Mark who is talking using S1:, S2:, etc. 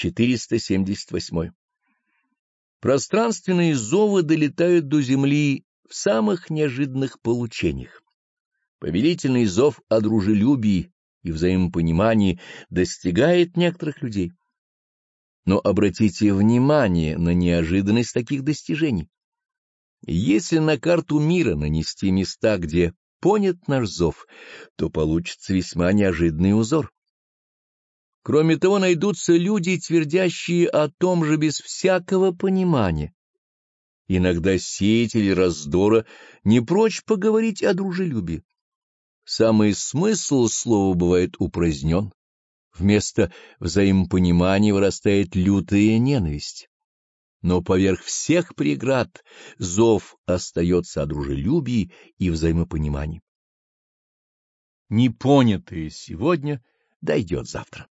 S1: 478. Пространственные зовы долетают до Земли в самых неожиданных получениях. Повелительный зов о дружелюбии и взаимопонимании достигает некоторых людей. Но обратите внимание на неожиданность таких достижений. Если на карту мира нанести места, где понят наш зов, то получится весьма неожиданный узор. Кроме того, найдутся люди, твердящие о том же без всякого понимания. Иногда сеятели раздора не прочь поговорить о дружелюбии. Самый смысл слова бывает упразднен. Вместо взаимопонимания вырастает лютая ненависть. Но поверх всех преград зов остается о дружелюбии и взаимопонимании. Непонятое сегодня дойдет завтра.